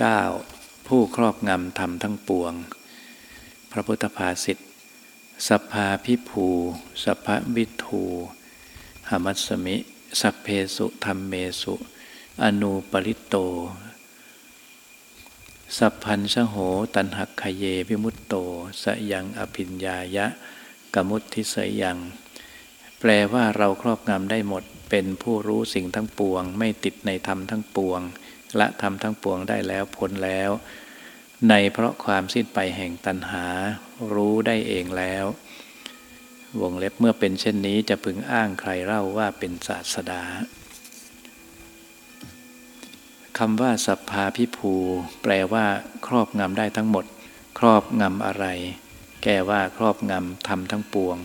9. ผู้ครอบงำธรรมทั้งปวง พระพุทธภาษิตสัพพาพิภูสัพพวิทูหมัสมิ สัพเพสุธรรมเมสุ อนูปริโต สัพพันชโหตันหักขเยวิมุตโต สยังอภิญญายะกมุตทิสยยัง แปลว่าเราครอบงำได้หมดเป็นผู้รู้สิ่งทั้งปวง ไม่ติดในธรรมทั้งปวง ละธรรมทั้งปวงได้แล้วพ้นแล้ว ในเพราะความสิ้นไปแห่งตัณหา รู้ได้เองแล้ว วงเล็บเมื่อเป็นเช่นนี้จะพึงอ้างใครเล่าว่าเป็นศาสดาคำว่าสัพพาพิภู แปลว่า ครอบงำได้ทั้งหมด ครอบงำอะไร แก้ว่าครอบงำทำทั้งปวง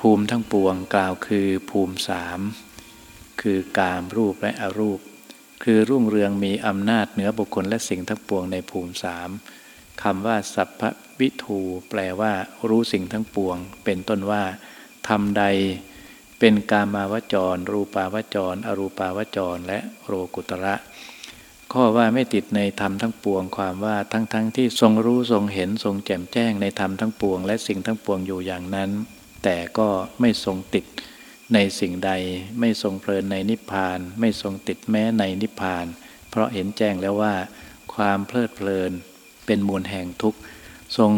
ภูมิทั้งปวงกล่าวคือภูมิสามคือกามรูปและอรูป คือรุ่งเรืองมีอำนาจเหนือบุคคลและสิ่งทั้งปวงในภูมิสามคำว่า สัพพวิทูแปลว่า รู้สิ่งทั้งปวง เป็นต้นว่าทำใด เป็นกามาวจร รูปาวจร อรูปาวจร และโรกุตระ ข้อว่าไม่ติดในธรรมทั้งปวงความว่าทั้งๆทที่ทรงรู้ทรงเห็นทรงแจ่มแจ้งในธรรมทั้งปวง และสิ่งทั้งปวงอยู่อย่างนั้น แต่ก็ไม่ทรงติด ในสิ่งใดไม่ทรงเพลินในนิพพาน ไม่ทรงติดแม้ในนิพพาน เพราะเห็นแจ้งแล้วว่า ความเพลิดเพลินเป็นมูลแห่งทุกข์ทรง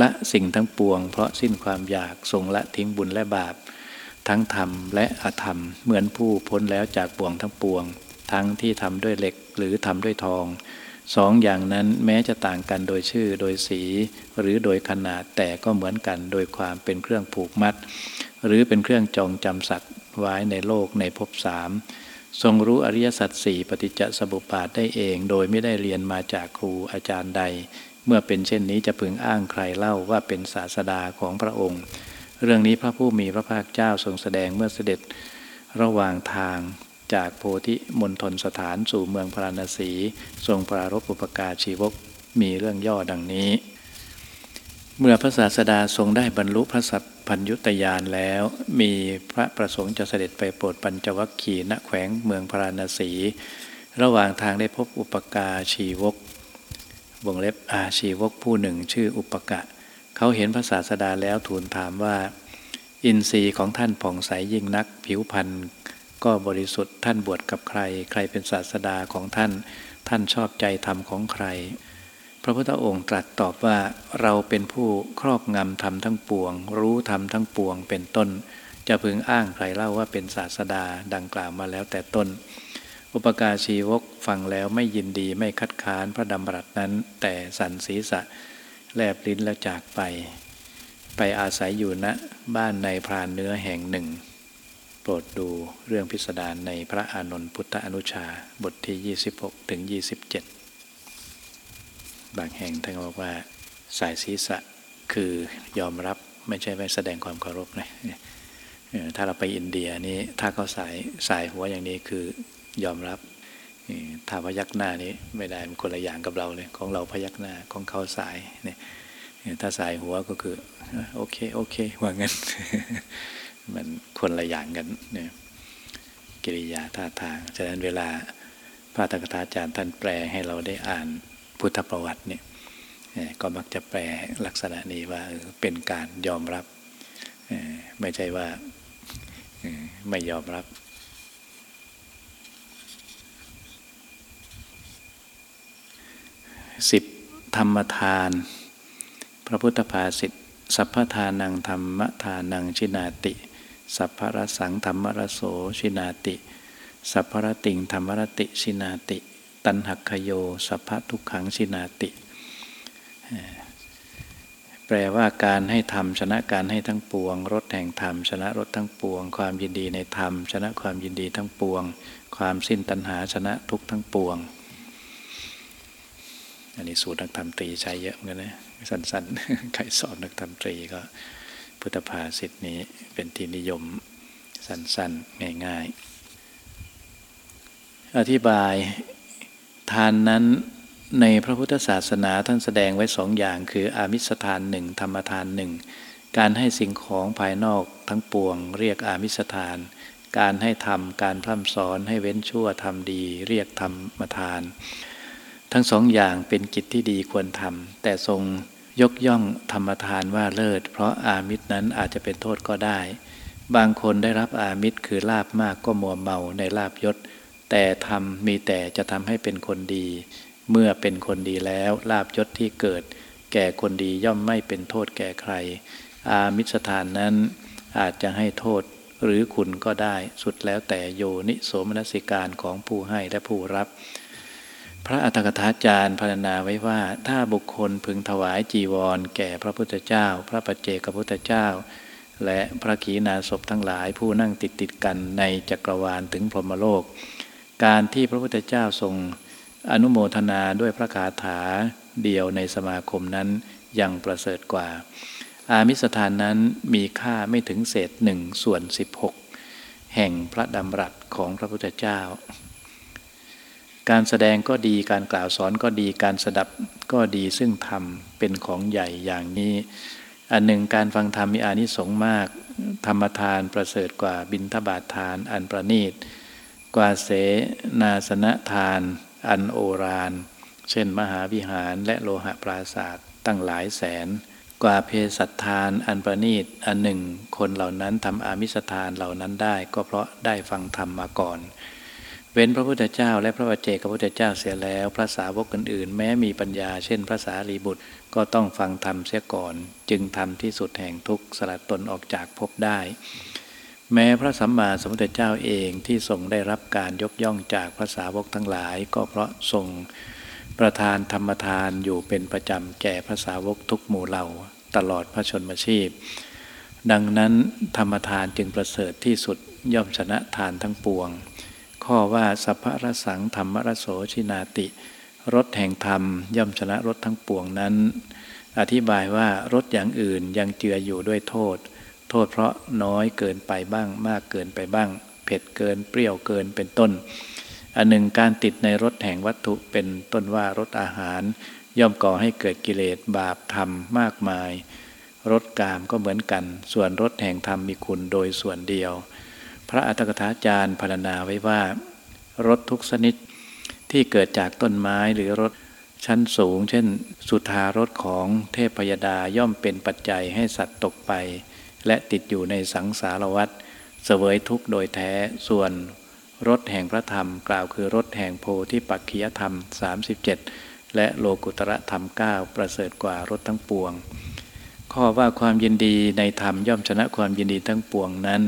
ละสิ่งทั้งปวง เพราะสิ้นความอยากทรงละทิ้งบุญและบาป ทั้งธรรมและอธรรม เหมือนผู้พ้นแล้วจากบ่วงทั้งปวง ทั้งที่ทำด้วยเหล็กหรือทำด้วยทองสองอย่างนั้นแม้จะต่างกันโดยชื่อโดยสี หรือโดยขนาดแต่ก็เหมือนกันโดยความเป็นเครื่องผูกมัด หรือเป็นเครื่องจองจำสัตว์ไว้ในโลกในภพสามทรงรู้อริยสัจสี่ปฏิจจสมุปบาทได้เอง โดยไม่ได้เรียนมาจากครูอาจารย์ใด เมื่อเป็นเช่นนี้จะพึงอ้างใครเล่าว่าเป็นศาสดาของพระองค์ เรื่องนี้พระผู้มีพระภาคเจ้าทรงแสดงเมื่อเสด็จระหว่างทางจากโพธิมณฑลสถานสู่เมืองพราณสี ทรงปรารบอุปการชีวกมีเรื่องย่อดังนี้ เมื่อพระศาสดาทรงได้บรรลุพระสัพ พัญยุตยานแล้ว มีพระประสงค์จะเสด็จไปโปรดปัญจวัคคีย์ณแขวงเมืองพราณสี ระหว่างทางได้พบอุปกาชีวกวงเล็บอาชีวกผู้หนึ่งชื่ออุปกะ เขาเห็นพระศาสดาแล้วทูลถามว่า อินทรีย์ของท่านผ่องใสยิ่งนักผิวพรรณก็บริสุทธิ์ท่านบวชกับใคร ใครเป็นศาสดาของท่าน ท่านชอบใจธรรมของใคร ระพุทธองค์ตรัสตอบว่าเราเป็นผู้ครอบงำธรรมทั้งปวง รู้ธรรมทั้งปวงเป็นต้น จะพึงอ้างใครเล่าว่าเป็นศาสดาดังกล่าวมาแล้วแต่ต้น อุปการชีวกฟังแล้วไม่ยินดีไม่คัดค้านพระดำรัสนั้น แต่สันศีษะแลบลิ้นแล้วจากไป ไปอาศัยอยู่ณบ้านในพรานเนื้อแห่งหนึ่ง โปรดดูเรื่องพิสดารในพระอานนท์พุทธอนุชาบทที่ 26ถึง27 บางแห่งท่านบอกว่าสายศีรษะคือยอมรับไม่ใช่ไม่แสดงความเคารพนะถ้าเราไปอินเดียนี่ถ้าเขาสายสายหัวอย่างนี้คือยอมรับถ้าพยักหน้านี้ไม่ได้มันคนละอย่างกับเราเลยของเราพยักหน้าของเขาสายเนี่ยถ้าสายหัวก็คือโอเคโอเคว่างั้นมันคนละอย่างกันเนี่ยกิริยาท่าทางฉะนั้นเวลาพระตถาจารย์ท่านแปลให้เราได้อ่าน พุทธประวัติเนี่ยก็มักจะแปลลักษณะนี้ว่าเป็นการยอมรับ ไม่ใช่ว่าไม่ยอมรับสิบธรรมทาน พระพุทธภาษิตสัพพทานังธรรมทานังชินาติ สัพพรสังธรรมรโสชินาติ สัพพรติงธรรมรติชินาติ ตันหักขโยสัพพทุกขังชินาติ แปลว่าการให้ธรรมชนะการให้ทั้งปวง รถแห่งธรรมชนะรถทั้งปวง ความยินดีในธรรม ชนะความยินดีทั้งปวง ความสิ้นตัณหาชนะทุกทั้งปวง อันนี้สูตรนักธรรมตรีใช้เยอะเหมือนกันนะสั้นๆใครสอนนักธรรมตรีก็พุทธภาษิตนี้เป็นที่นิยมสั้นๆ ง่าย ๆ อธิบาย ทานนั้นในพระพุทธศาสนาท่านแสดงไว้สองอย่าง คืออามิสทานหนึ่งธรรมทานหนึ่งการให้สิ่งของภายนอกทั้งปวง เรียกอามิสทาน การให้ทำการพร่ำสอนให้เว้นชั่วทำดี เรียกธรรมทาน ทั้งสองอย่างเป็นกิจที่ดีควรทำแต่ทรงยกย่องธรรมทานว่าเลิศ เพราะอามิตรนั้นอาจจะเป็นโทษก็ได้ บางคนได้รับอามิตรคือลาบมากก็มัวเมาในลาบยศ แต่ทำมีแต่จะทำให้เป็นคนดี เมื่อเป็นคนดีแล้วลาบยศที่เกิด แก่คนดีย่อมไม่เป็นโทษแก่ใคร อามิสทานนั้นอาจจะให้โทษหรือคุณก็ได้สุดแล้วแต่โยนิโสมนสิการของผู้ให้และผู้รับ พระอัตถกถาจารย์พรรณนาไว้ว่า ถ้าบุคคลพึงถวายจีวร แก่พระพุทธเจ้า พระปัจเจกพุทธเจ้า และพระขีณาสพทั้งหลายผู้นั่งติดติดกันในจักรวาลถึงพรหมโลก การที่พระพุทธเจ้าทรงอนุโมทนาด้วยพระคาถาเดียวในสมาคมนั้นยังประเสริฐกว่า อามิสทานนั้นมีค่าไม่ถึงเศษหนึ่งส่วนสิบหกแห่งพระดำรัสของพระพุทธเจ้า การแสดงก็ดีการกล่าวสอนก็ดีการสดับก็ดีซึ่งธรรมเป็นของใหญ่อย่างนี้ อันหนึ่งการฟังธรรมมีอานิสงส์มาก ธรรมทานประเสริฐกว่าบินทบาททานอันประณีต กว่าเสนาสนะทาน อันโอรานเช่นมหาวิหารและโลหะปราศาสตร์ตั้งหลายแสน กว่าเพสัตทานอันประณีตอันหนึ่ง คนเหล่านั้นทำอามิสทานเหล่านั้นได้ ก็เพราะได้ฟังธรรมมาก่อน เว้นพระพุทธเจ้าและพระวเจกพระพุทธเจ้าเสียแล้วพระสาวกอื่นๆ แม้มีปัญญาเช่นพระสารีบุตรก็ต้องฟังธรรมเสียก่อน จึงทำที่สุดแห่งทุกข์สลัดตนออกจากภพได้ แม้พระสัมมาสัมพุทธเจ้าเองที่ทรงได้รับการยกย่องจากพระสาวกทั้งหลาย ก็เพราะทรงประทานธรรมทานอยู่เป็นประจำแก่พระสาวกทุกหมู่เหล่าตลอดพระชนมชีพ ดังนั้นธรรมทานจึงประเสริฐที่สุดย่อมชนะทานทั้งปวง ข้อว่าสัพพะสังธรรมรโสชินาติรถแห่งธรรมย่อมชนะรถทั้งปวงนั้น อธิบายว่ารถอย่างอื่นยังเจืออยู่ด้วยโทษ โทษเพราะน้อยเกินไปบ้าง มากเกินไปบ้าง เผ็ดเกินเปรี้ยวเกินเป็นต้น อันหนึ่งการติดในรถแห่งวัตถุเป็นต้นว่ารถอาหาร ย่อมก่อให้เกิดกิเลสบาปธรรมมากมายรถกามก็เหมือนกัน ส่วนรถแห่งธรรมมีคุณโดยส่วนเดียว พระอัตถกถาจารย์พรรณนาไว้ว่ารถทุกชนิดที่เกิดจากต้นไม้หรือรถชั้นสูง เช่น สุธารถของเทพยดาย่อมเป็นปัจจัยให้สัตว์ตกไป และติดอยู่ในสังสารวัฏเสวยทุกข์โดยแท้ส่วนรถแห่งพระธรรมกล่าวคือรถแห่งโพธิปักขียธรรม 37 และโลกุตระธรรมเก้าประเสริฐกว่ารถทั้งปวง ข้อว่าความยินดีในธรรมย่อมชนะความยินดีทั้งปวงนั้น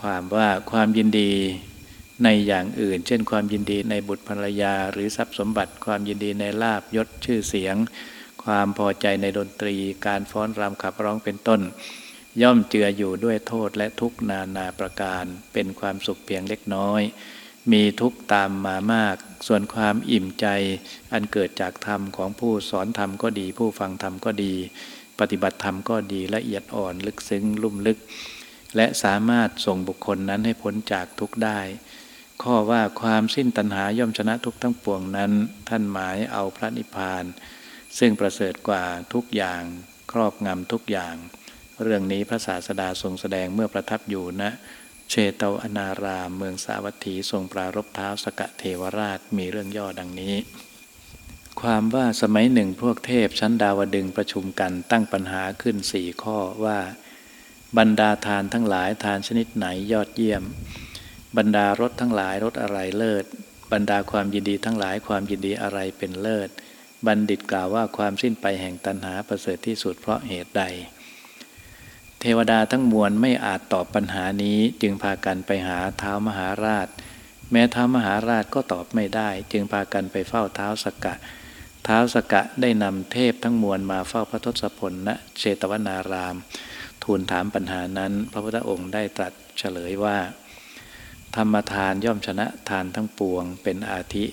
ความว่าความยินดีในอย่างอื่น เช่น ความยินดีในบุตรภรรยา หรือทรัพย์สมบัติ ความยินดีในลาบยศชื่อเสียง ความพอใจในดนตรี การฟ้อนรำขับร้องเป็นต้น ย่อมเจืออยู่ด้วยโทษและทุกนานาประการ เป็นความสุขเพียงเล็กน้อย มีทุกตามมามาก ส่วนความอิ่มใจ อันเกิดจากธรรมของผู้สอนธรรมก็ดี ผู้ฟังธรรมก็ดี ปฏิบัติธรรมก็ดีละเอียดอ่อนลึกซึ้งลุ่มลึก และสามารถส่งบุคคลนั้นให้พ้นจากทุกได้ ข้อว่าความสิ้นตัณหาย่อมชนะทุกทั้งปวงนั้น ท่านหมายเอาพระนิพพาน ซึ่งประเสริฐกว่าทุกอย่าง ครอบงำทุกอย่าง เรื่องนี้พระศาสดาทรงแสดงเมื่อประทับอยู่ณนะเชตวนารามเมืองสาวัตถีทรงปรารบเท้าสกะเทวราชมีเรื่องย่อดังนี้ ความว่าสมัยหนึ่งพวกเทพชั้นดาวดึงประชุมกันตั้งปัญหาขึ้นสี่ข้อว่า บรรดาทานทั้งหลายทานชนิดไหนยอดเยี่ยม บรรดารถทั้งหลายรถอะไรเลิศ บรรดาความยินดีทั้งหลายความยินดีอะไรเป็นเลิศ บัณฑิตกล่าวว่าความสิ้นไปแห่งตัณหาประเสริฐที่สุดเพราะเหตุใด ทวดาทั้งมวลไม่อาจตอบปัญหานี้จึงพากันไปหาเท้ามหาราช แม้เท้ามหาราชก็ตอบไม่ได้ จึงพากันไปเฝ้าเท้าสกกะ เท้าสกกะได้นำเทพทั้งมวลมาเฝ้าพระทศพลณเชตวนาราม ทูลถามปัญหานั้น พระพุทธองค์ได้ตรัสเฉลยว่า ธรรมทานย่อมชนะทานทั้งปวง เป็นอาทิ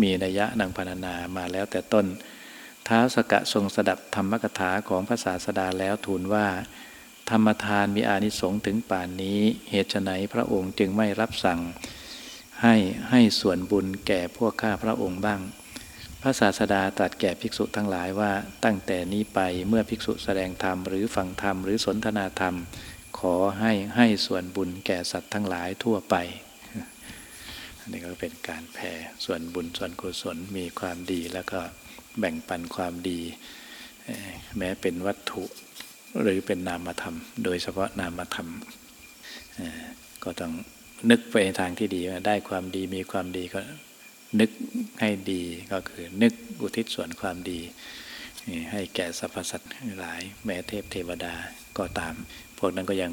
มีนัยะนังพรรณนามาแล้วแต่ต้น ท้าวสกะทรงสดับธรรมกถาของพระศาสดาแล้วทูลว่า ธรรมทานมีอานิสงส์ถึงป่านนี้ เหตุไนพระองค์จึงไม่รับสั่ง ให้ให้ส่วนบุญแก่พวกข้าพระองค์บ้าง พระศาสดาตรัสแก่ภิกษุทั้งหลายว่าตั้งแต่นี้ไปเมื่อภิกษุแสดงธรรมหรือฟังธรรมหรือสนทนาธรรม ขอให้ให้ส่วนบุญแก่สัตว์ทั้งหลายทั่วไปอันนี้ก็เป็นการแผ่ส่วนบุญส่วนกุศลมีความดีแล้วก็แบ่งปันความดี แม้เป็นวัตถุ หรือเป็นนามธรรม โดยเฉพาะนามธรรมก็ต้องนึกไปในทางที่ดีได้ความดีมีความดีก็นึกให้ดีก็คือนึกอุทิศส่วนความดี ให้แก่สรรพสัตว์หลาย แม้เทพเทวดาก็ตาม พวกนั้นก็ยัง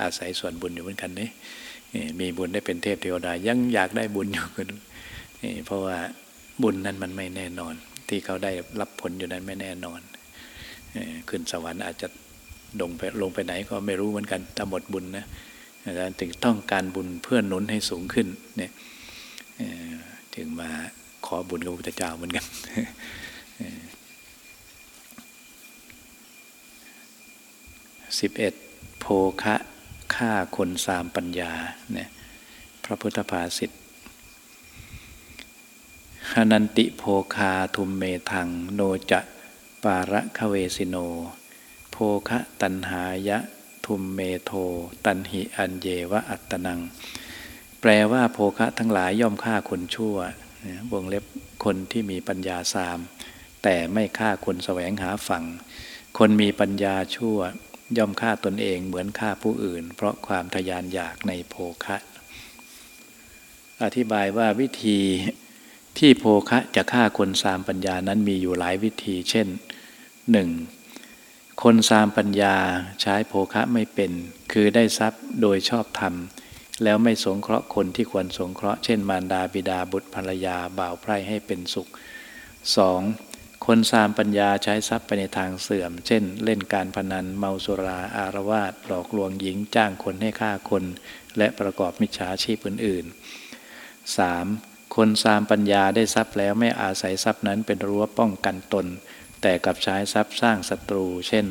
อาศัยส่วนบุญอยู่เหมือนกันนี่มีบุญได้เป็นเทพเทวดายังอยากได้บุญอยู่กันเพราะว่าบุญนั้นมันไม่แน่นอน ที่เขาได้รับผลอยู่นั้นไม่แน่นอน ขึ้นสวรรค์อาจจะ ลงไปลงไปไหนก็ไม่รู้เหมือนกันถ้าหมดบุญนะถึงต้องการบุญเพื่อหนุนให้สูงขึ้นเนี่ยจึงมาขอบุญกับพระพุทธเจ้าเหมือนกันสิบเอ็ดโภคะฆ่าคนสามปัญญาเนี่ยพระพุทธภาษิตหนันติโภคาทุมเมทัง โนจะปาระคะเวสิโน ภคะตันหายะทุมเมโท ตันหิอันเยวะอัตตนัง แปลว่าโภคะทั้งหลายย่อมฆ่าคนชั่ววงเล็บคนที่มีปัญญาสาม แต่ไม่ฆ่าคนแสวงหาฝั่ง คนมีปัญญาชั่ว ย่อมฆ่าตนเองเหมือนฆ่าผู้อื่น เพราะความทยานอยากในโภคะ อธิบายว่าวิธีที่โภคะจะฆ่าคนสามปัญญานั้นมีอยู่หลายวิธี เช่นหนึ่ง คนสามปัญญาใช้โภคะไม่เป็น คือได้ทรัพย์โดยชอบธรรม แล้วไม่สงเคราะห์คนที่ควรสงเคราะห์เช่นมารดาบิดาบุตรภรรยาบ่าวไพร่ให้เป็นสุข 2. คนสามปัญญาใช้ทรัพย์ไปในทางเสื่อม เช่น เล่นการพนันเมาสุราอารวาสหลอกลวงหญิงจ้างคนให้ฆ่าคน และประกอบมิจฉาชีพอื่นๆ 3. คนสามปัญญาได้ทรัพย์แล้วไม่อาศัยทรัพย์นั้นเป็นรั้วป้องกันตน แต่กับใช้ทรัพย์สร้างศัตรู เช่น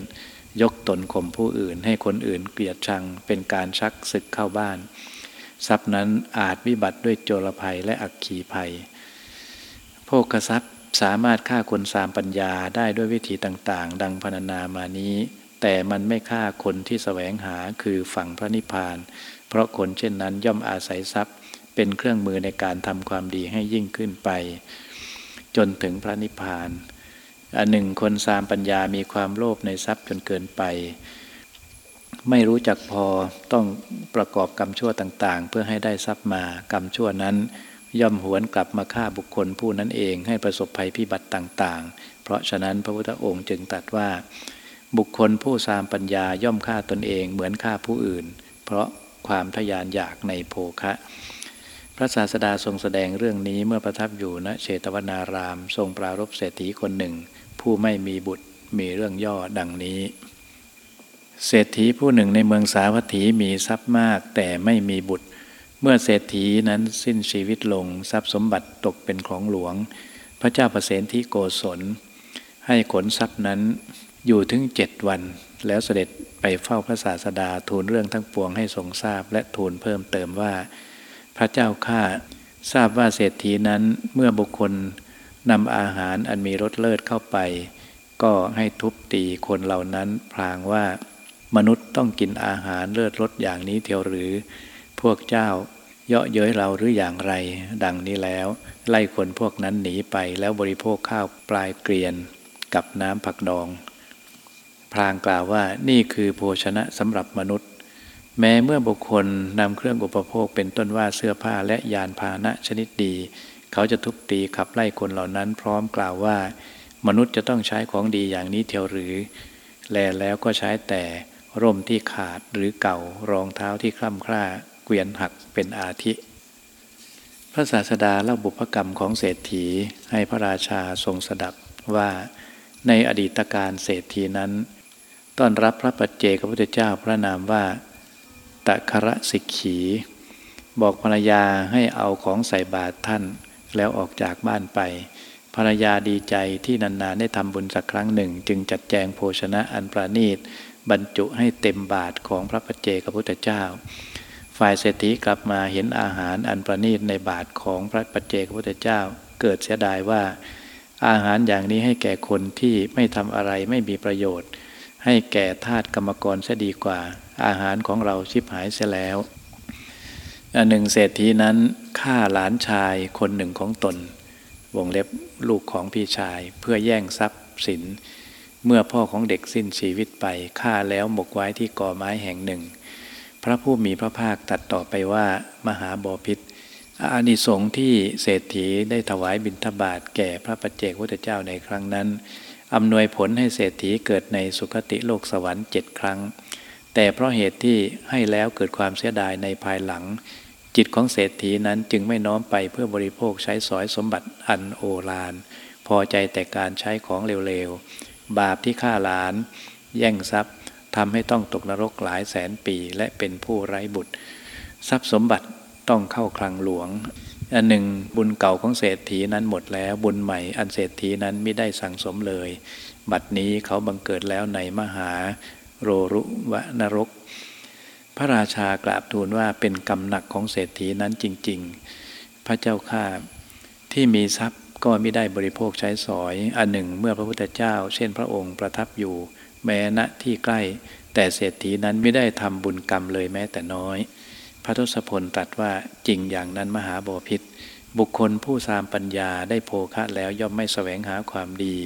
ยกตนข่มผู้อื่น ให้คนอื่นเกลียดชังเป็นการชักศึกเข้าบ้าน ทรัพย์นั้นอาจวิบัติด้วยโจรภัยและอักขีภัยโภคทรัพย์สามารถฆ่าคนสามปัญญาได้ด้วยวิธีต่างๆ ดังพรรณนามานี้ แต่มันไม่ฆ่าคนที่แสวงหาคือฝั่งพระนิพพาน เพราะคนเช่นนั้นย่อมอาศัยทรัพย์ เป็นเครื่องมือในการทำความดีให้ยิ่งขึ้นไป จนถึงพระนิพพาน อันหนึ่งคนสามปัญญามีความโลภในทรัพย์จนเกินไป ไม่รู้จักพอต้องประกอบกรรมชั่วต่าง ๆ เพื่อให้ได้ทรัพย์มากรรมชั่วนั้น ย่อมหวนกลับมาฆ่าบุคคลผู้นั้นเองให้ประสบภัยพิบัติต่าง ๆ เพราะฉะนั้นพระพุทธองค์จึงตรัสว่า บุคคลผู้สามปัญญาย่อมฆ่าตนเองเหมือนฆ่าผู้อื่น เพราะความทยานอยากในโภคะพระศาสดาทรงแสดงเรื่องนี้เมื่อประทับอยู่ณเชตวนาราม ทรงปรารบเศรษฐีคนหนึ่ง ผู้ไม่มีบุตรมีเรื่องย่อดังนี้ เศรษฐีผู้หนึ่งในเมืองสาวัตถีมีทรัพย์มากแต่ไม่มีบุตร เมื่อเศรษฐีนั้นสิ้นชีวิตลงทรัพย์สมบัติตกเป็นของหลวง พระเจ้าประเสนที่โกศล ให้ขนทรัพย์นั้นอยู่ถึงเจ็ดวัน แล้วเสด็จไปเฝ้าพระศาสดาทูลเรื่องทั้งปวงให้ทรงทราบและทูลเพิ่มเติมว่า พระเจ้าข้าทราบว่าเศรษฐีนั้นเมื่อบุคคล นำอาหารอันมีรสเลิศเข้าไป ก็ให้ทุบตีคนเหล่านั้นพลางว่า มนุษย์ต้องกินอาหารเลิศรสอย่างนี้เทียวหรือ พวกเจ้าเยาะเย้ยเราหรืออย่างไร ดังนี้แล้ว ไล่คนพวกนั้นหนีไปแล้วบริโภคข้าวปลายเกลียนกับน้ำผักดอง พลางกล่าวว่านี่คือโภชนะสำหรับมนุษย์ แม้เมื่อบุคคลนำเครื่องอุปโภคเป็นต้นว่าเสื้อผ้าและยานพาหนะชนิดดี เขาจะทุบตีขับไล่คนเหล่านั้น พร้อมกล่าวว่า มนุษย์จะต้องใช้ของดีอย่างนี้เทียวหรือ แลแล้วก็ใช้แต่ร่มที่ขาดหรือเก่ารองเท้าที่คล่ำคล้าเกวียนหักเป็นอาทิ พระศาสดาเล่าบุพกรรมของเศรษฐีให้พระราชาทรงสดับว่า ในอดีตการเศรษฐีนั้น ต้อนรับพระปัจเจกพระพุทธเจ้าพระนามว่าตะคระสิกขี บอกภรรยาให้เอาของใส่บาตรท่าน แล้วออกจากบ้านไป ภรรยาดีใจที่นานๆได้ทำบุญสักครั้งหนึ่ง จึงจัดแจงโภชนะอันประณีต บรรจุให้เต็มบาทของพระปัจเจกพุทธเจ้า ฝ่ายเศรษฐีกลับมาเห็นอาหารอันประณีตในบาทของพระปัจเจกพุทธเจ้า เกิดเสียดายว่า อาหารอย่างนี้ให้แก่คนที่ไม่ทำอะไรไม่มีประโยชน์ ให้แก่ทาสกรรมกรเสียดีกว่า อาหารของเราชิบหายเสียแล้วอันหนึ่งเศรษฐีนั้น ฆ่าหลานชายคนหนึ่งของตน วงเล็บลูกของพี่ชาย เพื่อแย่งทรัพย์สิน เมื่อพ่อของเด็กสิ้นชีวิตไปฆ่าแล้วหมกไว้ที่กอไม้แห่งหนึ่ง พระผู้มีพระภาคตัดต่อไปว่ามหาบอพิษอานิสงส์ที่เศรษฐีได้ถวายบิณฑบาตแก่พระปัจเจกพุทธเจ้าในครั้งนั้นอำนวยผลให้เศรษฐีเกิดในสุคติโลกสวรรค์เจ็ดครั้ง แต่เพราะเหตุที่ให้แล้วเกิดความเสียดายในภายหลัง จิตของเศรษฐีนั้นจึงไม่น้อมไปเพื่อบริโภคใช้สอยสมบัติอันโอฬารพอใจแต่การใช้ของเร็วๆ บาปที่ฆ่าหลาน แย่งทรัพย์ทำให้ต้องตกนรกหลายแสนปีและเป็นผู้ไร้บุตร ทรัพย์สมบัติต้องเข้าคลังหลวงอันหนึ่งบุญเก่าของเศรษฐีนั้นหมดแล้วบุญใหม่อันเศรษฐีนั้นไม่ได้สั่งสมเลย บัดนี้เขาบังเกิดแล้วในมหาโรรุวะนรก พระราชากราบทูลว่าเป็นกรรมหนักของเศรษฐีนั้นจริง ๆ พระเจ้าข้าที่มีทรัพย์ก็ไม่ได้บริโภคใช้สอย อันหนึ่งเมื่อพระพุทธเจ้า เช่นพระองค์ประทับอยู่ แม้ณที่ใกล้ แต่เศรษฐีนั้นไม่ได้ทำบุญกรรมเลยแม้แต่น้อย พระทศพลตรัสว่าจริงอย่างนั้นมหาบอพิษบุคคลผู้สามปัญญาได้โภคะแล้วย่อมไม่แสวงหาความดี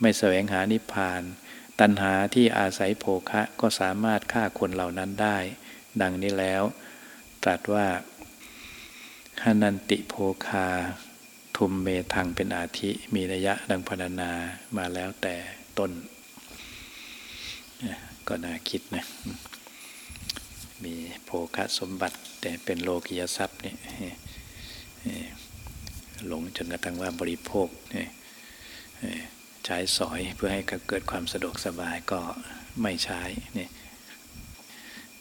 ไม่แสวงหานิพพาน ตัณหาที่อาศัยโภคะก็สามารถฆ่าคนเหล่านั้นได้ ดังนี้แล้ว ตรัสว่าหานันติโภคา ทุมเมทังเป็นอาทิมีนัยะดังพรรณนามาแล้วแต่ต้น ก็น่าคิดนะ มีโภคสมบัติ แต่เป็นโลกิยทรัพย์นี่หลงจนกระทั่งว่าบริโภคใช้สอยเพื่อให้เกิดความสะดวกสบายก็ไม่ใช้นี่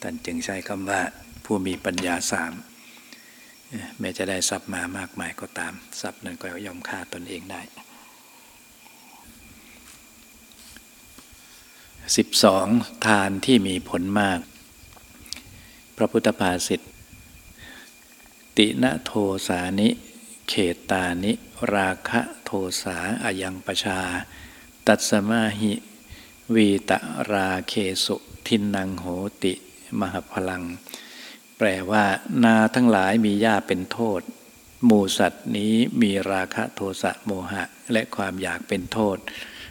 ท่านจึงใช้คำว่าผู้มีปัญญาสามแม้จะได้ทรัพย์มามากมายก็ตาม ทรัพย์นั้นก็ย่อมฆ่าตนเองได้สิบสองทานที่มีผลมาก พระพุทธภาษิตติณโทสานิ เขตานิ ราคะโทสาอายังปชา ตัสมาหิ วีตราเคสุ ทินนังโหติ มหพลัง แปลว่า นาทั้งหลายมีหญ้าเป็นโทษ หมูสัตว์นี้มีราคะโทสะโมหะและความอยากเป็นโทษ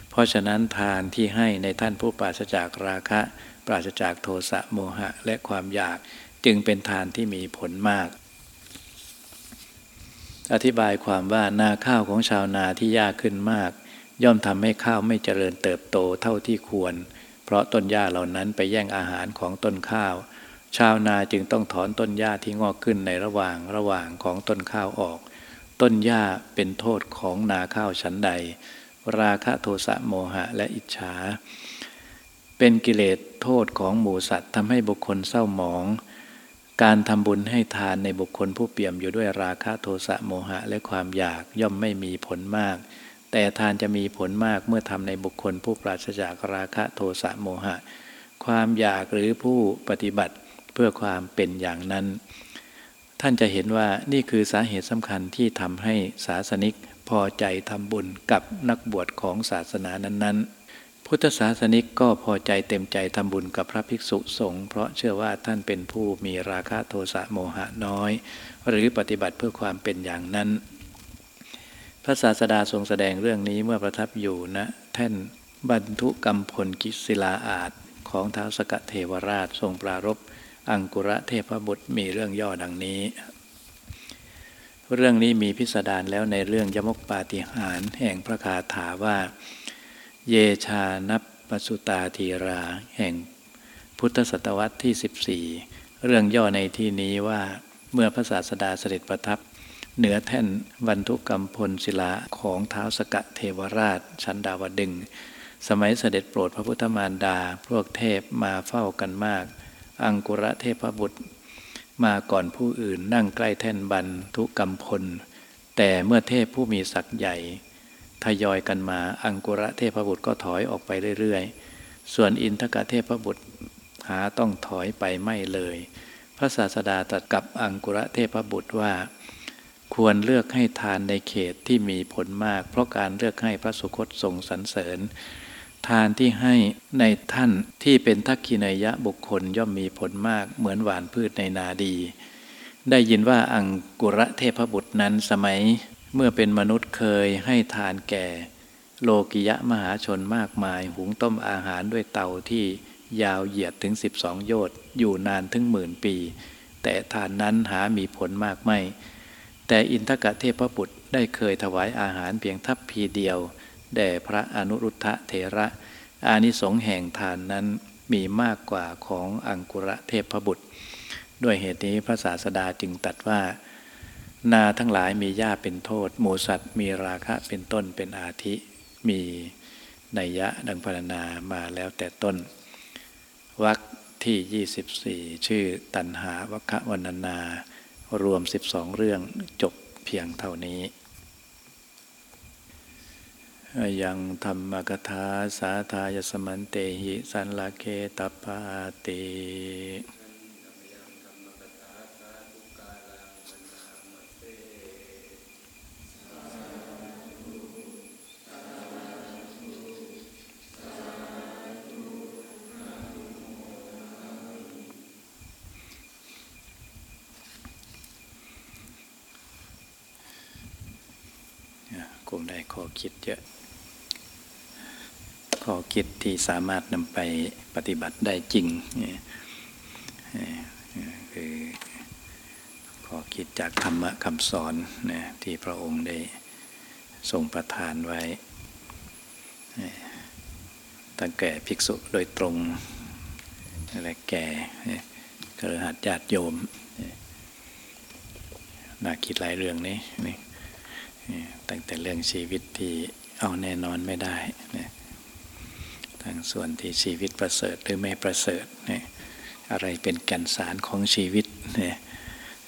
เพราะฉะนั้นทานที่ให้ในท่านผู้ปราศจากราคะ ปราศจากโทสะโมหะ และความอยากจึงเป็นทานที่มีผลมาก อธิบายความว่านาข้าวของชาวนาที่ยากขึ้นมาก ย่อมทำให้ข้าวไม่เจริญเติบโตเท่าที่ควร เพราะต้นหญ้าเหล่านั้นไปแย่งอาหารของต้นข้าว ชาวนาจึงต้องถอนต้นหญ้าที่งอกขึ้นในระหว่างระหว่างของต้นข้าวออก ต้นหญ้าเป็นโทษของนาข้าวชั้นใด ราคะโทสะโมหะและอิจฉา เป็นกิเลสโทษของหมูสัตว์ทำให้บุคคลเศร้าหมอง การทำบุญให้ทานในบุคคลผู้เปี่ยมอยู่ด้วยราคะโทสะโมหะและความอยากย่อมไม่มีผลมาก แต่ทานจะมีผลมากเมื่อทำในบุคคลผู้ปราศจากราคะโทสะโมหะ ความอยากหรือผู้ปฏิบัติเพื่อความเป็นอย่างนั้น ท่านจะเห็นว่านี่คือสาเหตุสำคัญที่ทำให้ศาสนิกพอใจทำบุญกับนักบวชของศาสนานั้น ๆ พุทธศาสนิกก็พอใจเต็มใจทำบุญกับพระภิกษุสงฆ์เพราะเชื่อว่าท่านเป็นผู้มีราคะโทสะโมหะน้อย หรือปฏิบัติเพื่อความเป็นอย่างนั้น พระศาสดาทรงแสดงเรื่องนี้เมื่อประทับอยู่ณนะแท่นบรรทุกรรมพลกิศิลาอาจของท้าวสกเทวราชทรงปรารบอังกุระเทพบุตรมีเรื่องย่อดังนี้ เรื่องนี้มีพิสดารแล้วในเรื่องยมกปาฏิหารแห่งพระคาถาว่า เยชานับปสุตาธีราแห่งพุทธศตวรรษที่ 14 เรื่องย่อในที่นี้ว่าเมื่อพระศาสดาเสด็จประทับ เหนือแท่นวันทุกกรรมพลศิลาของเท้าสกะเทวราชชันดาวดึง สมัยเสด็จโปรดพระพุทธมารดา พวกเทพมาเฝ้ากันมาก อังกุระเทพบุตร มาก่อนผู้อื่นนั่งใกล้แท่นบรรทุกกรรมพล แต่เมื่อเทพผู้มีศักย์ใหญ่ ทยอยกันมาอังกุระเทพบุตรก็ถอยออกไปเรื่อยๆ ส่วนอินทกะเทพบุตรหาต้องถอยไปไม่เลย พระศาสดาตรัสกับอังกุระเทพบุตรว่า ควรเลือกให้ทานในเขตที่มีผลมาก เพราะการเลือกให้พระสุคตทรงสรรเสริญ ทานที่ให้ในท่านที่เป็นทักขินยะบุคคลย่อมมีผลมากเหมือนหวานพืชในนาดี ได้ยินว่าอังกุระเทพบุตรนั้นสมัยเมื่อเป็นมนุษย์เคยให้ทานแก่ โลกิยะมหาชนมากมาย หุงต้มอาหารด้วยเตาที่ยาวเหยียดถึง 12 โยชน์อยู่นานถึงหมื่นปี แต่ทานนั้นหามีผลมากไม่ แต่อินทกะเทพบุตรได้เคยถวายอาหารเพียงทัพพีเดียว แด่พระอนุรุทธะเถระ อานิสงส์แห่งทานนั้นมีมากกว่าของอังกุระเทพบุตร ด้วยเหตุนี้พระศาสดาจึงตัดว่า นาทั้งหลายมีหญ้าเป็นโทษ หมูสัตว์มีราคะเป็นต้นเป็นอาทิ มีนัยยะดังพรรณนามาแล้วแต่ต้นวรรคที่ 24 ชื่อตันหาวัควันนา รวม 12 เรื่องจบเพียงเท่านี้ ยังธรรมกถาสาทายสมันเตหิสันลาเคตปาติค งได้ข้อคิดเยอะ ข้อคิดที่สามารถนำไปปฏิบัติได้จริงคือข้อคิดจากธรรมะคำสอนนะที่พระองค์ได้ทรงประทานไว้ตั้งแก่ภิกษุโดยตรง และแก่กระหัดญาติโยมน่าคิดหลายเรื่องนี้นี่ ตั้งแต่เรื่องชีวิตที่เอาแน่นอนไม่ได้นะทั้งส่วนที่ชีวิตประเสริฐหรือไม่ประเสริฐนะอะไรเป็นแก่นสารของชีวิตนะ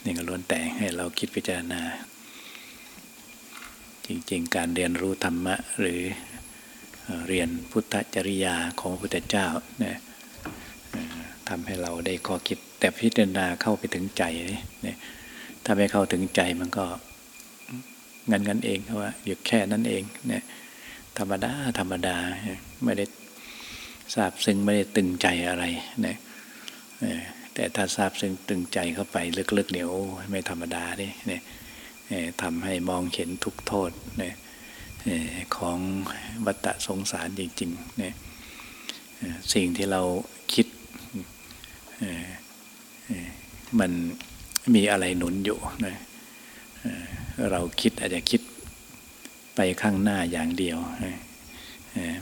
นี่ก็ล้วนแต่ให้เราคิดพิจารณา จริงๆ การเรียนรู้ธรรมะหรือเรียนพุทธจริยาของพระพุทธเจ้านะทำให้เราได้ข้อคิดแต่พิจารณาเข้าไปถึงใจเนี่ยถ้าไม่เข้าถึงใจมันก็ งันงันเองเขาว่าอยู่แค่นั้นเองเนี่ยธรรมดาธรรมดาไม่ได้ทราบซึ้งไม่ได้ตึงใจอะไรเนี่ยแต่ถ้าทราบซึ้งตึงใจเข้าไปลึกๆเดี๋ยวไม่ธรรมดาดิเนี่ยทำให้มองเห็นทุกโทษเนี่ยของวัฏสงสารจริงๆเนี่ยสิ่งที่เราคิดมันมีอะไรหนุนอยู่นะ เราคิดอาจจะคิดไปข้างหน้าอย่างเดียว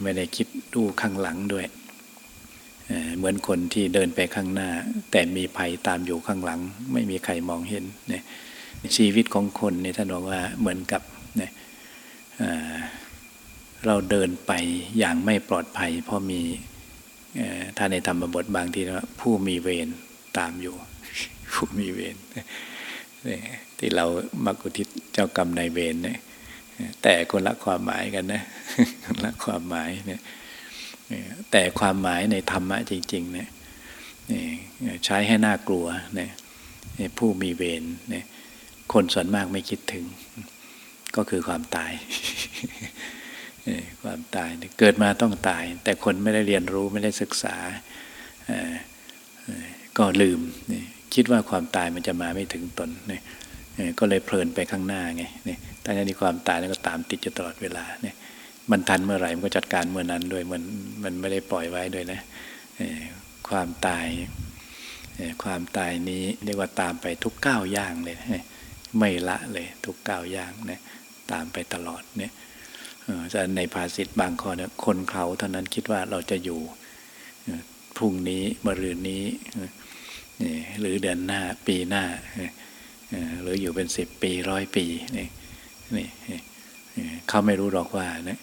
ไม่ได้คิดดูข้างหลังด้วย เหมือนคนที่เดินไปข้างหน้า แต่มีภัยตามอยู่ข้างหลัง ไม่มีใครมองเห็นชีวิตของคนนี่ท่านบอกว่าเหมือนกับเราเดินไปอย่างไม่ปลอดภัย เพราะมีถ้าในธรรมบทบางทีว่าผู้มีเวรตามอยู่ ผู้มีเวร ที่เรามักอุทิศเจ้ากรรมนายเวรเนี่ยแต่คนละความหมายกันนะคนละความหมายเนี่ยแต่ความหมายในธรรมะจริงๆเนี่ยใช้ให้น่ากลัวเนี่ยผู้มีเวรเนี่ยคนส่วนมากไม่คิดถึง ก็คือความตาย ความตายเกิดมาต้องตาย แต่คนไม่ได้เรียนรู้ไม่ได้ศึกษาก็ลืม คิดว่าความตายมันจะมาไม่ถึงตนเนี่ย ก็เลยเพลินไปข้างหน้าไงเนี่ยถ้าอย่างนี้ความตายแล้วก็ตามติดจะตลอดเวลาเนี่ยมันทันเมื่อไหร่มันก็จัดการเมื่อนั้นด้วยมันมันไม่ได้ปล่อยไว้ด้วยนะความตายความตายนี้เรียกว่าตามไปทุกก้าวย่างเลยไม่ละเลยทุกก้าวย่างนี่ยตามไปตลอดเนี่ยจะในภาษิตบางข้อเนี่ยคนเขาเท่านั้นคิดว่าเราจะอยู่พรุ่งนี้มะรืนนี้หรือเดือนหน้าปีหน้า หรืออยู่เป็นสิบปีร้อยปีนี่นี่เขาไม่รู้หรอกว่าเนี่ย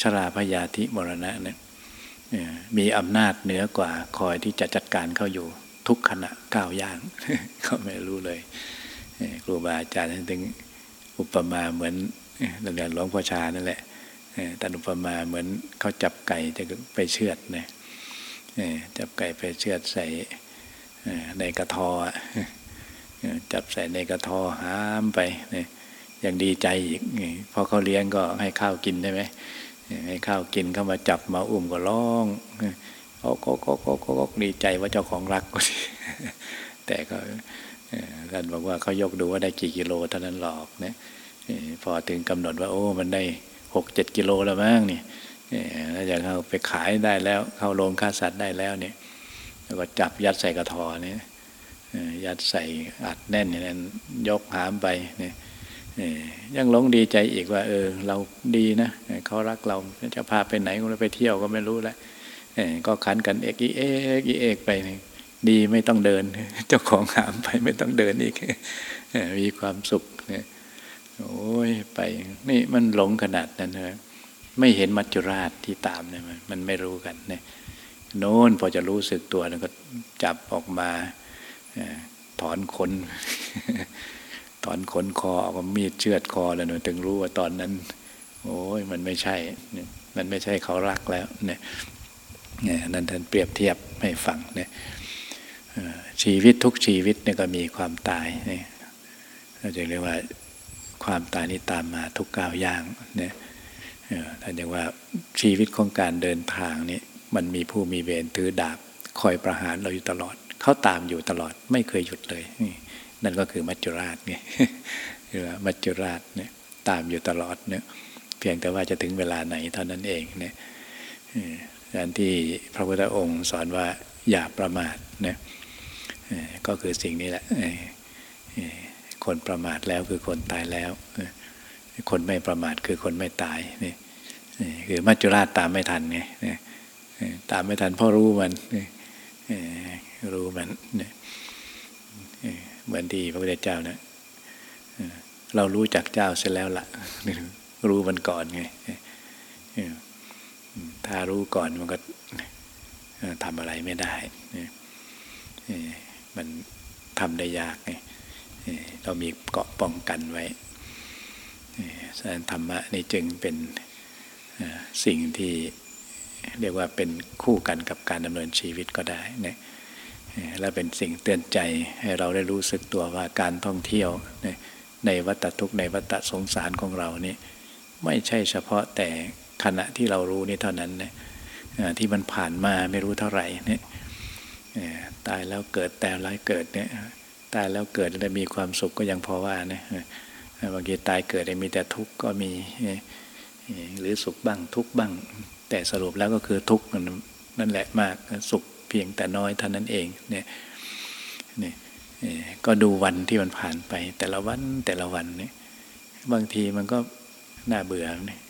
ชราพยาธิมรณะเนี่ยมีอำนาจเหนือกว่าคอยที่จะจัดการเขาอยู่ทุกขณะก้าวย่างเขาไม่รู้เลยครูบาอาจารย์ถึงอุปมาเหมือนเรื่องหลวงพ่อชานั่นแหละแต่อุปมาเหมือนเขาจับไก่จะไปเชือดเนี่ยจับไก่ไปเชือดใส่ในกระทอ จับใส่ในกระทอหามไปเนี่ยยังดีใจอีกพอเขาเลี้ยงก็ให้ข้าวกินใช่ไหมให้ข้าวกินเข้ามาจับมาอุ้มก็ร้องโอ้ก็ก็ก็ก็ดีใจว่าเจ้าของรักก็แต่ก็ท่านบอกว่าเขายกดูว่าได้กี่กิโลเท่านั้นหรอกเนี่ยพอถึงกำหนดว่าโอ้มันได้หกเจ็ดกิโลแล้วมั้งนี่ถ้าจะเข้าไปขายได้แล้ว เข้าโรงฆ่าสัตว์ได้แล้วเนี่ยแล้วก็จับยัดใส่กระทอเนี่ย ยัดใส่อัดแน่นอย่างนั้นยกหามไปเนี่ยยังหลงดีใจอีกว่า เออ เราดีนะเขารักเราจะพาไปไหนก็ไปเที่ยวก็ไม่รู้แล้วก็ขันกันเอกอีเอกอีเอกไปดีไม่ต้องเดิน เจ้าของหามไปไม่ต้องเดินอีกมีความสุขเนี่ยโอ้ยไปนี่มันหลงขนาดนั้นเลยไม่เห็นมัจจุราชที่ตามเนี่ยมันไม่รู้กันเนี่ยโน้นพอจะรู้สึกตัวแล้วก็จับออกมา ถอนขนถอนขนคอออกมามีดเชือดคอแล้วหนูถึงรู้ว่าตอนนั้น โอ้ยมันไม่ใช่ มันไม่ใช่เขารักแล้วเนี่ยนั่นท่านเปรียบเทียบให้ฟังเนี่ยชีวิตทุกชีวิตเนี่ยก็มีความตายเนี่ยเราจะเรียกว่าความตายนี่ตามมาทุกก้าวย่างเนี่ยท่านเรียกว่าชีวิตของการเดินทางนี่มันมีผู้มีเวรถือดาบคอยประหารเราอยู่ตลอด เขาตามอยู่ตลอดไม่เคยหยุดเลย นั่นก็คือมัจจุราชไงคือมัจจุราชเนี่ยตามอยู่ตลอดเนี่ยเพียงแต่ว่าจะถึงเวลาไหนเท่านั้นเองเนี่ยการที่พระพุทธองค์สอนว่าอย่าประมาทเนี่ยก็คือสิ่งนี้แหละคนประมาทแล้วคือคนตายแล้วคนไม่ประมาทคือคนไม่ตายนี่คือมัจจุราชตามไม่ทันไงตามไม่ทันเพราะรู้มัน รู้มันเหมือนที่พระพุทธเจ้านะเรารู้จักเจ้าเสร็จแล้วละรู้มันก่อนไงถ้ารู้ก่อนมันก็ทำอะไรไม่ได้มันทำได้ยากไงเรามีเกาะป้องกันไว้ฉะนั้นธรรมะนี่จึงเป็นสิ่งที่เรียกว่าเป็นคู่กันกับการดำเนินชีวิตก็ได้นะ และเป็นสิ่งเตือนใจให้เราได้รู้สึกตัวว่าการท่องเที่ยวในวัฏทุกข์ในวัฏสงสารของเรานี่ไม่ใช่เฉพาะแต่ขณะที่เรารู้นี่เท่านั้นนะที่มันผ่านมาไม่รู้เท่าไหร่เนี่ยตายแล้วเกิดแต่ร้ายเกิดเนี่ยตายแล้วเกิดแล้วมีความสุขก็ยังพอว่านะบางทีตายเกิดมีแต่ทุกข์ก็มีหรือสุขบ้างทุกข์บ้าง แต่สรุปแล้วก็คือทุกข์นั่นแหละมากสุข เพียงแต่น้อยเท่านั้นเองเนี่ยนี่ก็ดูวันที่มันผ่านไป แต่ละวันแต่ละวันเนี่ยบางทีมันก็น่าเบื่อเนี่ย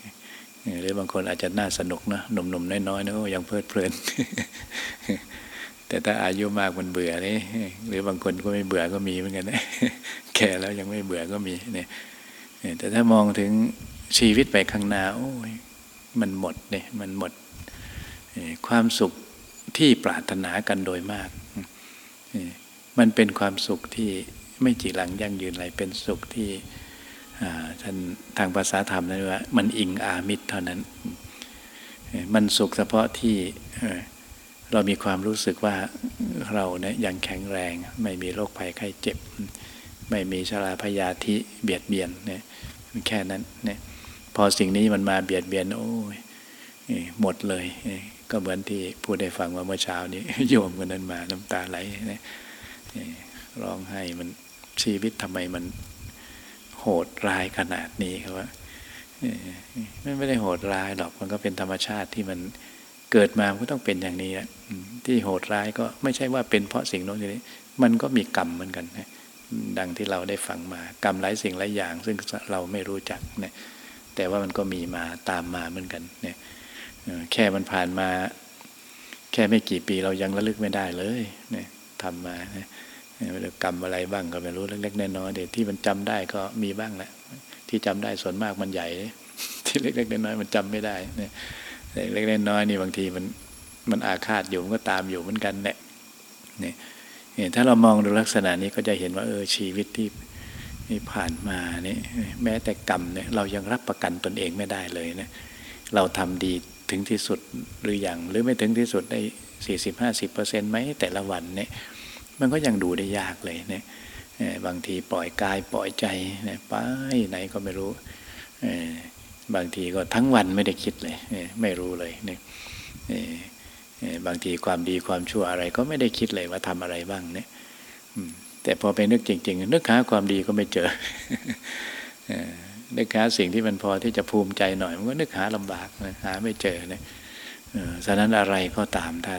หรือบางคนอาจจะน่าสนุกนะหนุ่มๆน้อยๆนะยังเพลิดเพลิน แต่ถ้าอายุมากมันเบื่อนี่หรือบางคนก็ไม่เบื่อก็มีเหมือนกันนะแก่แล้วยังไม่เบื่อก็มีเนี่ยแต่ถ้ามองถึงชีวิตไปข้างหน้าโอ้ยมันหมดเนี่ยมันหมดความสุข ที่ปรารถนากันโดยมาก มันเป็นความสุขที่ไม่จีรังยั่งยืนอะไรเป็นสุขที่ท่านทางภาษาธรรมนะว่า มันอิงอามิตรเท่านั้น มันสุขเฉพาะที่เรามีความรู้สึกว่าเราเนี่ยยังแข็งแรง ไม่มีโรคภัยไข้เจ็บ ไม่มีชราพยาธิเบียดเบียนเนี่ยแค่นั้นเนี่ยพอสิ่งนี้มันมาเบียดเบียนโอ้ยหมดเลย ก็เหมือนที่พูดได้ฟังว่าเมื่อเช้านี้ โยมคนนั้นมาน้ำตาไหลนี่ร้องไห้มันชีวิตทำไมมันโหดร้ายขนาดนี้ครับว่าไม่ได้โหดร้ายหรอกมันก็เป็นธรรมชาติที่มันเกิดมาก็ต้องเป็นอย่างนี้แหละที่โหดร้ายก็ไม่ใช่ว่าเป็นเพราะสิ่งโน้นสิ่งนี้ มันก็มีกรรมเหมือนกันนะดังที่เราได้ฟังมากรรมหลายสิ่งหลายอย่าง ซึ่งเราไม่รู้จักนี่ยแต่ว่ามันก็มีมาตามมาเหมือนกันเนี่ย แค่มันผ่านมา แค่ไม่กี่ปีเรายังระลึกไม่ได้เลยเนี่ยทำมาเนี่ยกรรมอะไรบ้างก็ไม่รู้เล็กๆน้อยๆเดี๋ยวที่มันจำได้ก็มีบ้างแหละ ที่จำได้ส่วนมากมันใหญ่ ที่เล็กๆน้อยๆมันจำไม่ได้เนี่ยเล็กๆน้อยๆนี่บางทีมันมันอาฆาตอยู่มันก็ตามอยู่เหมือนกันแหละเนี่ยถ้าเรามองดูลักษณะนี้ก็จะเห็นว่าเออชีวิตที่ที่ผ่านมาเนี่ยแม้แต่กรรมเนี่ยเรายังรับประกันตนเองไม่ได้เลยนะเราทำดี ถึงที่สุดหรืออยังหรือไม่ถึงที่สุดได้สี่สิบห้าสิบเปอร์เซ็นต์ไหมแต่ละวันเนี่ยมันก็ยังดูได้ยากเลยเนี่ยบางทีปล่อยกายปล่อยใจเนี่ยไปไหนก็ไม่รู้บางทีก็ทั้งวันไม่ได้คิดเลยไม่รู้เลยเนี่ยบางทีความดีความชั่วอะไรก็ไม่ได้คิดเลยว่าทำอะไรบ้างเนี่ยแต่พอไปนึกจริง ๆ นึกหาความดีก็ไม่เจอ นึกหาสิ่งที่มันพอที่จะภูมิใจหน่อย มันก็นึกหาลำบากนะหาไม่เจอเนะฉะนั้นอะไรก็ตามถ้า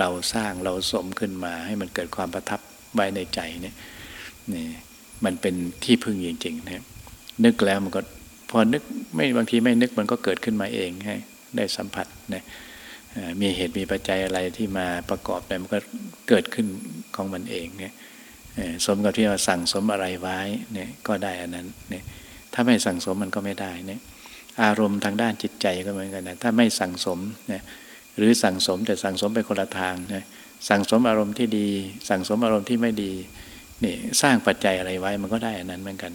เราสร้างเราสมขึ้นมา ให้มันเกิดความประทับไว้ในใจเนี่ยนี่มันเป็นที่พึ่งจริงๆนะนึกแล้วมันก็พอนึกไม่บางทีไม่นึกมันก็เกิดขึ้นมาเองให้ได้สัมผัสนะมีเหตุมีปัจจัยอะไรที่มาประกอบแต่มันก็เกิดขึ้นของมันเองเนี่ยสมกับที่เราสั่งสมอะไรไว้เนี่ยก็ได้อันนั้นเนี่ย ถ้าไม่สั่งสมมันก็ไม่ได้เนี่ยอารมณ์ทางด้านจิตใจก็เหมือนกันนะถ้าไม่สั่งสมเนี่ยหรือสั่งสมแต่สั่งสมไปคนละทางนะสั่งสมอารมณ์ที่ดี สั่งสมอารมณ์ที่ไม่ดีนี่สร้างปัจจัยอะไรไว้มันก็ได้อันนั้นเหมือนกัน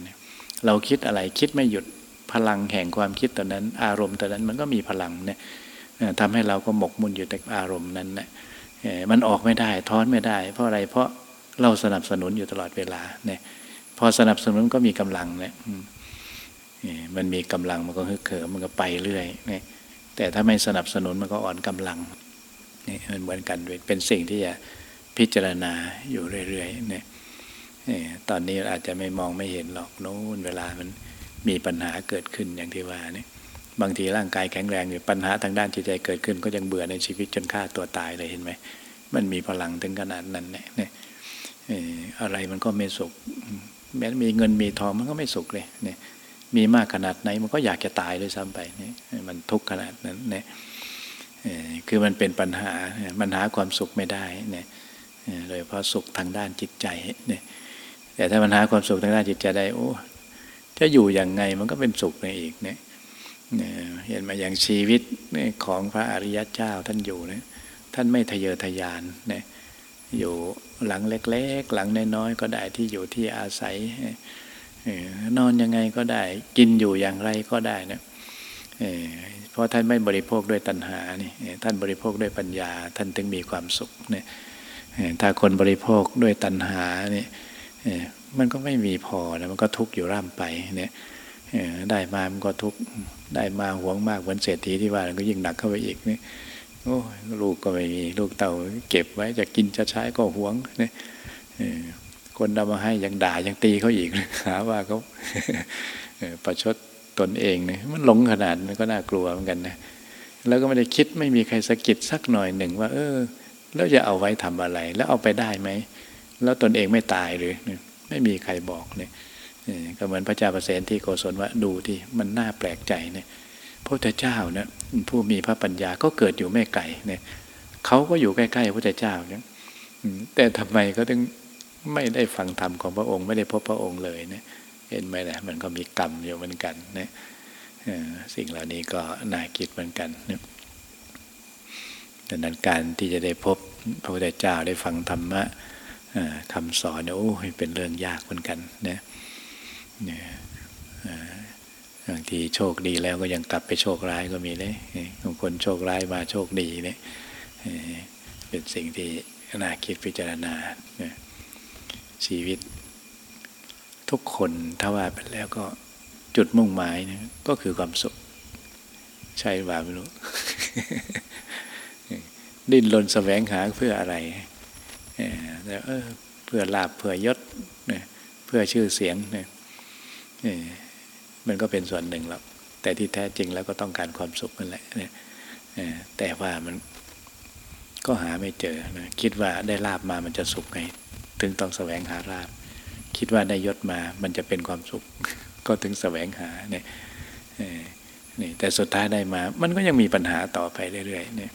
เราคิดอะไรคิดไม่หยุดพลังแห่งความคิดตอนนั้น อารมณ์ตอนนั้นมันก็มีพลังเนี่ยทำให้เราก็หมกมุ่นอยู่แต่อารมณ์นั้นนะมันออกไม่ได้ท้อนไม่ได้ เพราะอะไรเพราะเราสนับสนุนอยู่ตลอดเวลาเนี่ยพอสนับสนุนก็มีกำลังเนี่ย มันมีกำลังมันก็ฮึกเหิมมันก็ไปเรื่อยนี่แต่ถ้าไม่สนับสนุนมันก็อ่อนกำลังนี่มันเหมือนกันเป็นสิ่งที่จะพิจารณาอยู่เรื่อยๆเนี่ยตอนนี้อาจจะไม่มองไม่เห็นหรอกโน้นเวลามันมีปัญหาเกิดขึ้นอย่างที่ว่านี่บางทีร่างกายแข็งแรงอยู่ปัญหาทางด้านจิตใจเกิดขึ้น ก็ยังเบื่อในชีวิตจนฆ่าตัวตายเลยเห็นไหมมันมีพลังถึงขนาดนั้นเนี่ยอะไรมันก็ไม่สุขแม้มีเงินมีทองมันก็ไม่สุขเลยเนี่ย มีมากขนาดไหน มันก็อยากจะตายเลยซ้ำไปนี่มันทุกข์ขนาดนั้นเนี่ยคือมันเป็นปัญหามันหาความสุขไม่ได้เนี่ยโดยเพราะสุขทางด้านจิตใจเนี่ยแต่ถ้ามันหาความสุขทางด้านจิตใจได้โอ้จะอยู่อย่างไงมันก็เป็นสุขในอีกเนี่ยเห็นมาอย่างชีวิตของพระอริยเจ้าท่านอยู่เนี่ยท่านไม่ทะเยอทะยานเนี่ยอยู่หลังเล็ก ๆ หลังน้อยๆก็ได้ที่อยู่ที่อาศัย นอนยังไงก็ได้ กินอยู่อย่างไรก็ได้นะเพราะท่านไม่บริโภคด้วยตัณหานี่ท่านบริโภคด้วยปัญญา ท่านถึงมีความสุขเนี่ยถ้าคนบริโภคด้วยตัณหาเนี่ยมันก็ไม่มีพอนะมันก็ทุกข์อยู่ร่ำไปเนี่ยได้มามันก็ทุกข์ได้มาหวงมากเหมือนเศรษฐีที่ว่าก็ยิ่งหนักเข้าไปอีกนี่โอ้ลูกก็ไม่มีลูกเต่าเก็บไว้จะกินจะใช้ก็หวงเนี่ย คนนำมาให้ยังด่ายังตีเขาอีกหาว่าเขาประชดตนเองเนี่ยมันหลงขนาดนั้นก็น่ากลัวเหมือนกันนะแล้วก็ไม่ได้คิดไม่มีใครสะกิดสักหน่อยหนึ่งว่า เออ แล้วจะเอาไว้ทำอะไร แล้วเอาไปได้ไหม แล้วตนเองไม่ตายหรือไม่มีใครบอกเนี่ยก็เหมือนพระเจ้าประเสนที่โกศลว่าดูที่มันน่าแปลกใจเนี่ยพระพุทธเจ้าเนี่ยผู้มีพระปัญญาก็เกิดอยู่ไม่ไกลเนี่ยเขาก็อยู่ใกล้ๆพระพุทธเจ้าเนี่ยแต่ทำไมก็ถึง ไม่ได้ฟังธรรมของพระองค์ ไม่ได้พบพระองค์เลยเนี่ยเห็นไหมนะมันก็มีกรรมอยู่เหมือนกันเนี่ยสิ่งเหล่านี้ก็น่าคิดเหมือนกันเนี่ยดังนั้นการที่จะได้พบพระพุทธเจ้าได้ฟังธรรมะคำสอนเนี่ยโอ้เป็นเรื่องยากเหมือนกันเนี่ยบางทีโชคดีแล้วก็ยังกลับไปโชคร้ายก็มีเลยบางคนโชคร้ายมาโชคดีเนี่ยเป็นสิ่งที่น่าคิดพิจารณา ชีวิต ทุกคนถ้าว่าไปแล้วก็จุดมุ่งหมายนะก็คือความสุข ใช่ว่าไม่รู้ ดิ้นรนแสวงหาเพื่ออะไรแต่เออเพื่อลาบเพื่อยศเพื่อชื่อเสียงเนี่ยมันก็เป็นส่วนหนึ่งหรอกแต่ที่แท้จริงแล้วก็ต้องการความสุขนั่นแหละแต่ว่ามันก็หาไม่เจอนะคิดว่าได้ลาบมามันจะสุขไง ถึงต้องแสวงหาลาบคิดว่าได้ยศมา มันจะเป็นความสุข ก็ถึงแสวงหาเนี่ยนี่แต่สุดท้ายได้มา มันก็ยังมีปัญหาต่อไปเรื่อยๆเนี่ย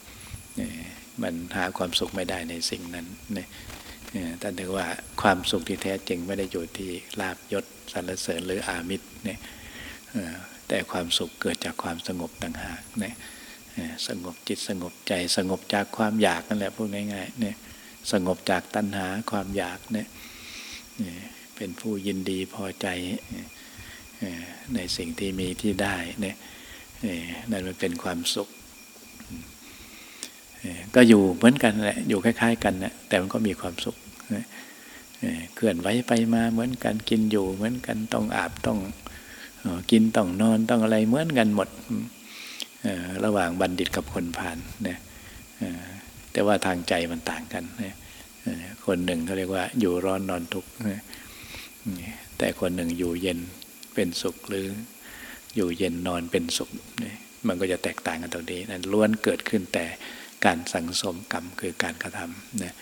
มันหาความสุขไม่ได้ในสิ่งนั้นเนี่ยแต่ถือว่าความสุขที่แท้จริงไม่ได้อยู่ที่ลาบยศสรรเสริญหรืออามิตรเนี่ยแต่ความสุขเกิดจากความสงบต่างหากเนี่ยสงบจิตสงบใจสงบจากความอยากนั่นแหละพูดง่ายๆเนี่ย สงบจากตัณหาความอยากเนี่ยเป็นผู้ยินดีพอใจในสิ่งที่มีที่ได้เนี่ยนั่นมันเป็นความสุข ก็อยู่เหมือนกันแหละอยู่คล้าย ๆ กันนะแต่มันก็มีความสุขเคลื่อนไหวไปมาเหมือนกันกินอยู่เหมือนกันต้องอาบต้องกินต้องนอนต้องอะไรเหมือนกันหมดระหว่างบัณฑิตกับคนผ่านเนี่ย แต่ว่าทางใจมันต่างกันนะคนหนึ่งเขาเรียกว่าอยู่ร้อนนอนทุกข์แต่คนหนึ่งอยู่เย็นเป็นสุขหรืออยู่เย็นนอนเป็นสุข มันก็จะแตกต่างกันตรงนี้นั้นล้วนเกิดขึ้นแต่การสังสมกรรมคือการกระทำนะ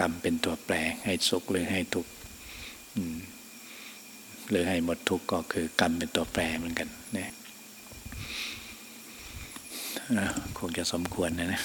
กรรมเป็นตัวแปรให้สุขหรือให้ทุกข์หรือให้หมดทุกข์ก็คือกรรมเป็นตัวแปรเหมือนกันนะ คงจะสมควรนะนะ